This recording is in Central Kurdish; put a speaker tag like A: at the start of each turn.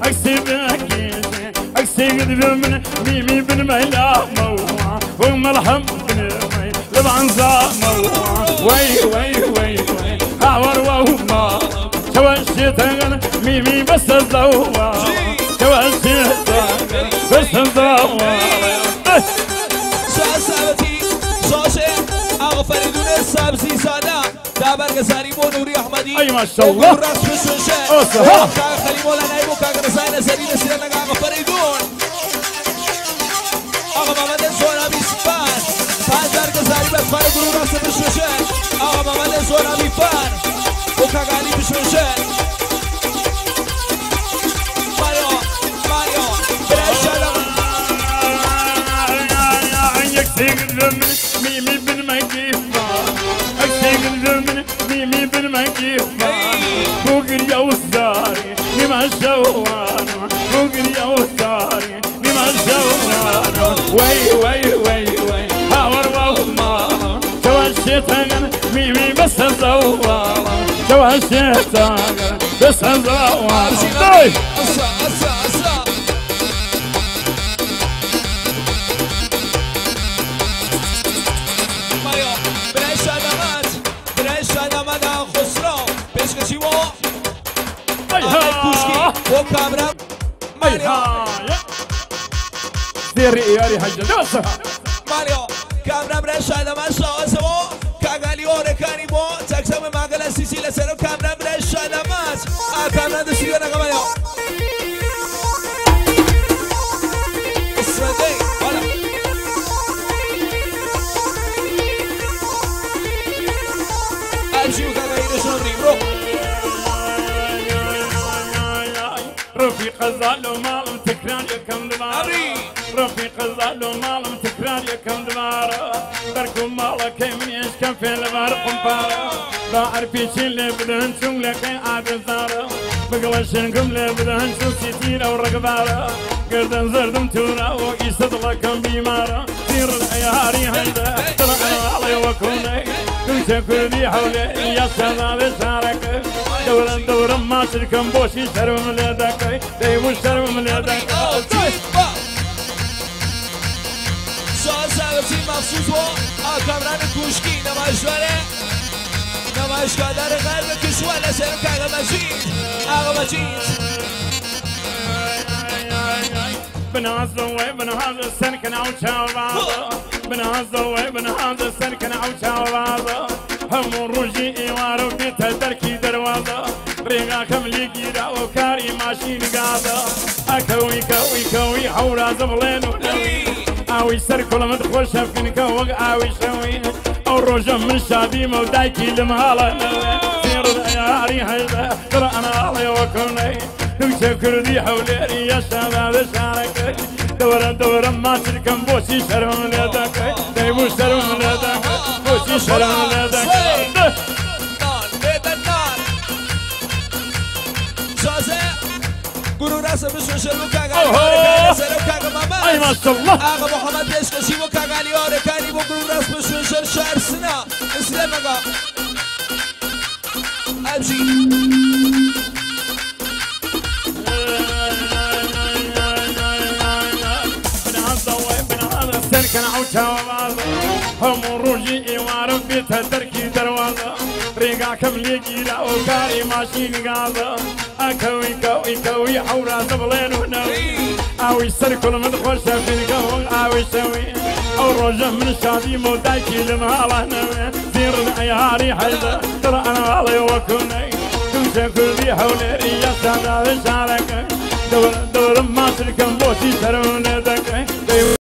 A: Ay sevmek Ay sevgilim Mimi benim elama Ve merham benim Levan zama Vay vay vay Havar vahuma Çavaşıtan Mimi basar dava Çavaşıtan Basar dava
B: Şahsabeti Şahşe Ağfari Dune Sabzi Sada دابر گزاری بو نوری احمدی ای ماشاءالله راس بسوشه اوسها خلی مولا نایبو کاغ رسای نسری نسری نگا فریدون آقا محمد زورا بی سپاس پازار گزاری بس فر گروه راس بسوشه آقا محمد زورا بی فر بو کاغ علی بسوشه ماریا ماریا برشالم
A: یک دیگر می می بن مگی حريمي بن مكيفة بوقر يا وزاري لما الجوار بوقر يا وزاري لما الجوار وي وي وي وي هاور والله توشيتها ميمي بس الزوار توشيتها بس الزوار أسا أسا
B: بۆ کامرا دێڕی ئیاری هەجدەس ماریۆ کامرا برێشا لەمان شاوەسەوە کاگالی ئۆرەکانی بۆ چەکسەمە ماگە لە سیسی لەسەر و کامرا برێشا لەماس ئاکامرا دەشیوە لەگەمەیە سەدەی
A: Ajuda a ir a João Ribeiro رفي قزال ومالم تكرار يا كم دمار رفي قزال ومالم تكرار يا كم دمار تركم مالك من يشكم في البار قنبار بعرفي شي اللي بدهن شم لك عاد زار بقلشنكم اللي بدهن شم ستيرة ورقبار قردن زردم تورا وقيسد لكم بيمارة سير العياري هيدا طلع علي وكوني كنت كردي حولي يا سلام شارك گەورم ماچرکەم بۆشی سەرم لێ دەکەی دەیوە سەرم لێ دەکەی
B: سازەتی مەخصوص بۆ ئاکەمرانی کوشکی نەماشوارێ نەماشکادار غەر بکشوە لە سەر کاغەمەجید ئاغەمەجید
A: بنازەوەی بنهاز سەرکە ناو چاوازە بنازەوەی بنهاز سەرکە ناو چاوازە هەموو ڕژی ئێوارە بێتە دەرکی دنیاکەم لێگیراوە کاری ماشینگادا ئەکەوی کەوی کەوی هەورازە بڵێن و لەوی ئاوی سەر کوڵمت خۆشەفکنکە وەک ئاوی شەوی ئەو ڕۆژە من شادیمە و دایکی لم هاڵە یاری هەیدا کڕ ئەناڵێەوە کۆنەی دوچە کوردی هەولێری یەشادادە شارەکەی دەوەرە دەوەرە ماچرکەم بۆچی شەرم لێ دەکەی دەیبوو شەرم لێ دەکەی بۆچی شەرم لێ دەکەی
B: Ay maşallah. Ağa Muhammed Eşkaşi bu kagali ore kani bu gurur asmışın şer şersina. İslam ağa. Abji.
A: كان عوتا وبعض هم روجي إيوارم في تتركي دروازة ريقا كم ليجي لا أوكاري ماشي قاضة ئەکەوی کەوی کەوی ئەورازە بڵێن ونەوی ئاوی سەر کوڵمت خۆشە بینگەون ئاوی شەوی ئەو ڕۆژە من شادی مۆداکی لم هاڵانەوێ زیرن ئەیهاری هەلدە تڕ ئەناڵێ وەکوونەی کوچە کوردی هەولێری یەساداوە شارەکە دەورم ماسرکەم بۆچی سەرونە دەکەی